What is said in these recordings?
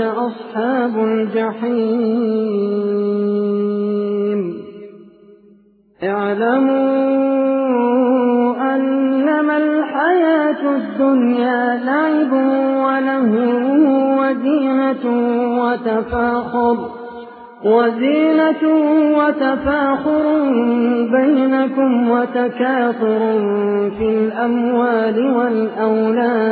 أصحاب الجحيم. اعلموا أنما الحياة الدنيا لعب وله وزينة وتفاخر وزينة وتفاخر بينكم وتكاثر في الأموال والأولاد.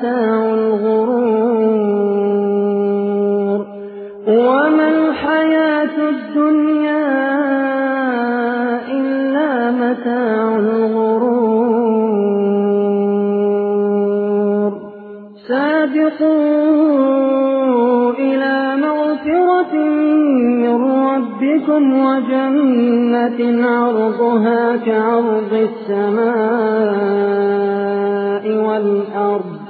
متاع الغرور وما الحياة الدنيا إلا متاع الغرور. سابقوا إلى مغفرة من ربكم وجنة عرضها كعرض السماء والأرض.